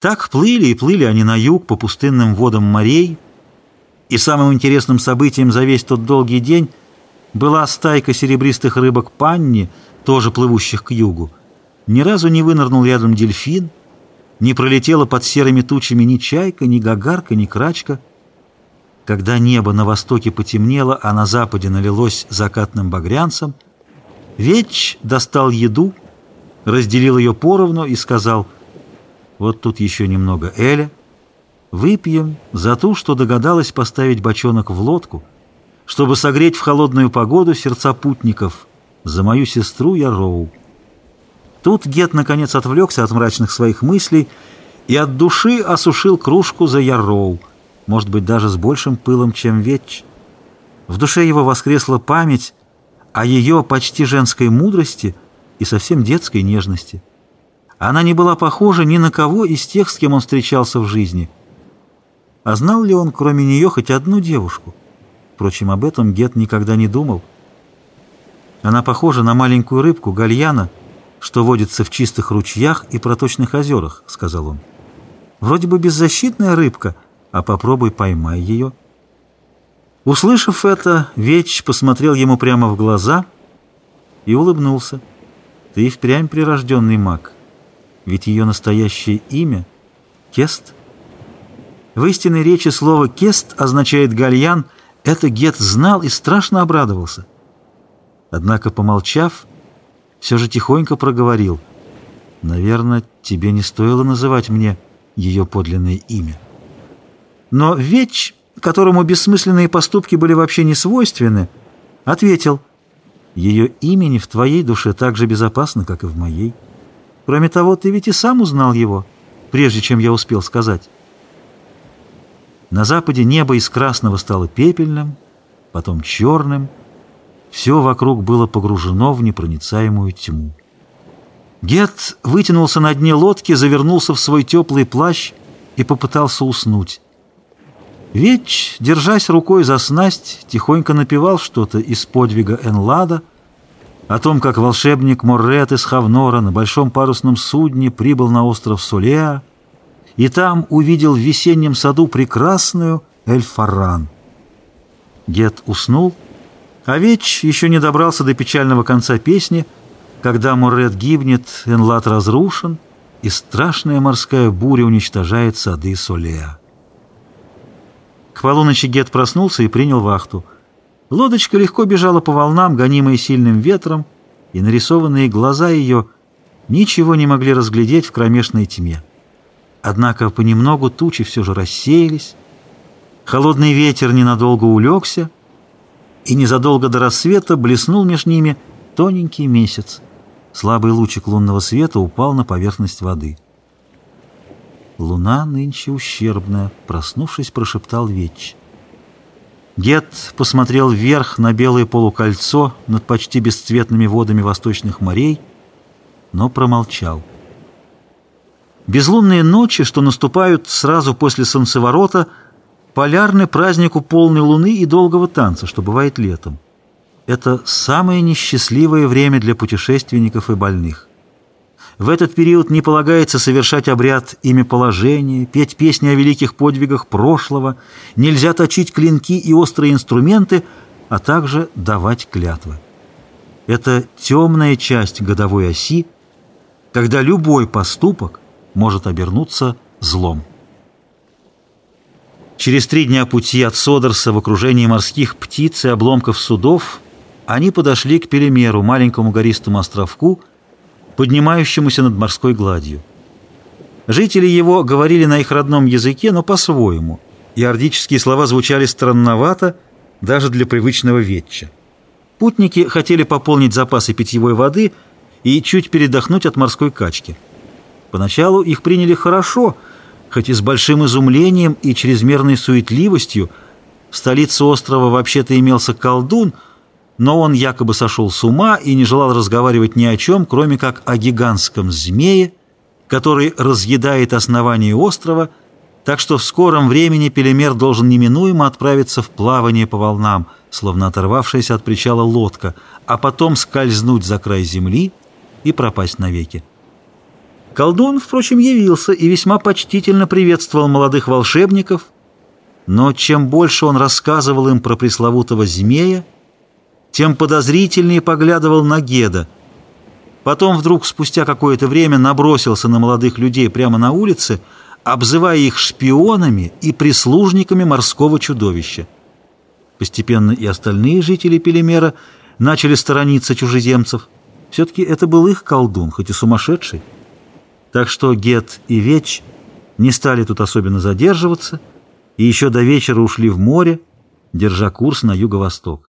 Так плыли и плыли они на юг по пустынным водам морей, и самым интересным событием за весь тот долгий день была стайка серебристых рыбок панни, тоже плывущих к югу. Ни разу не вынырнул рядом дельфин, не пролетела под серыми тучами ни чайка, ни гагарка, ни крачка. Когда небо на востоке потемнело, а на западе налилось закатным багрянцем, Веч достал еду, разделил ее поровну и сказал — вот тут еще немного Эля. Выпьем за ту, что догадалась поставить бочонок в лодку, чтобы согреть в холодную погоду сердца путников. За мою сестру я Роу. Тут Гет наконец отвлекся от мрачных своих мыслей и от души осушил кружку за Яроу, может быть, даже с большим пылом, чем Ветч. В душе его воскресла память о ее почти женской мудрости и совсем детской нежности. Она не была похожа ни на кого из тех, с кем он встречался в жизни. А знал ли он, кроме нее, хоть одну девушку? Впрочем, об этом Гет никогда не думал. Она похожа на маленькую рыбку, гальяна, что водится в чистых ручьях и проточных озерах, — сказал он. Вроде бы беззащитная рыбка, а попробуй поймай ее. Услышав это, Веч посмотрел ему прямо в глаза и улыбнулся. Ты впрямь прирожденный маг. Ведь ее настоящее имя — Кест. В истинной речи слово «кест» означает «гальян». Это Гет знал и страшно обрадовался. Однако, помолчав, все же тихонько проговорил. «Наверное, тебе не стоило называть мне ее подлинное имя». Но Веч, которому бессмысленные поступки были вообще не свойственны, ответил, «Ее имени в твоей душе так же безопасно, как и в моей». Кроме того, ты ведь и сам узнал его, прежде чем я успел сказать. На западе небо из красного стало пепельным, потом черным. Все вокруг было погружено в непроницаемую тьму. Гет вытянулся на дне лодки, завернулся в свой теплый плащ и попытался уснуть. Веч, держась рукой за снасть, тихонько напевал что-то из подвига Энлада — о том, как волшебник Моррет из Хавнора на большом парусном судне прибыл на остров Сулеа и там увидел в весеннем саду прекрасную Эльфаран. Гет уснул, а Веч еще не добрался до печального конца песни, когда Моррет гибнет, Энлат разрушен, и страшная морская буря уничтожает сады Солеа. К полуночи Гет проснулся и принял вахту — Лодочка легко бежала по волнам, гонимая сильным ветром, и нарисованные глаза ее ничего не могли разглядеть в кромешной тьме. Однако понемногу тучи все же рассеялись, холодный ветер ненадолго улегся, и незадолго до рассвета блеснул меж ними тоненький месяц. Слабый лучик лунного света упал на поверхность воды. «Луна нынче ущербная», — проснувшись, прошептал Веч. Гет посмотрел вверх на белое полукольцо над почти бесцветными водами восточных морей, но промолчал. Безлунные ночи, что наступают сразу после солнцеворота, полярны празднику полной луны и долгого танца, что бывает летом. Это самое несчастливое время для путешественников и больных. В этот период не полагается совершать обряд имя-положения, петь песни о великих подвигах прошлого, нельзя точить клинки и острые инструменты, а также давать клятвы. Это темная часть годовой оси, когда любой поступок может обернуться злом. Через три дня пути от Содорса в окружении морских птиц и обломков судов они подошли к Пелемеру, маленькому гористому островку, поднимающемуся над морской гладью. Жители его говорили на их родном языке, но по-своему, и ордические слова звучали странновато даже для привычного ветча. Путники хотели пополнить запасы питьевой воды и чуть передохнуть от морской качки. Поначалу их приняли хорошо, хоть и с большим изумлением и чрезмерной суетливостью. В столице острова вообще-то имелся колдун — но он якобы сошел с ума и не желал разговаривать ни о чем, кроме как о гигантском змее, который разъедает основание острова, так что в скором времени Пелемер должен неминуемо отправиться в плавание по волнам, словно оторвавшаяся от причала лодка, а потом скользнуть за край земли и пропасть навеки. Колдун, впрочем, явился и весьма почтительно приветствовал молодых волшебников, но чем больше он рассказывал им про пресловутого змея, тем подозрительнее поглядывал на Геда. Потом вдруг, спустя какое-то время, набросился на молодых людей прямо на улице, обзывая их шпионами и прислужниками морского чудовища. Постепенно и остальные жители Пелемера начали сторониться чужеземцев. Все-таки это был их колдун, хоть и сумасшедший. Так что Гет и Веч не стали тут особенно задерживаться и еще до вечера ушли в море, держа курс на юго-восток.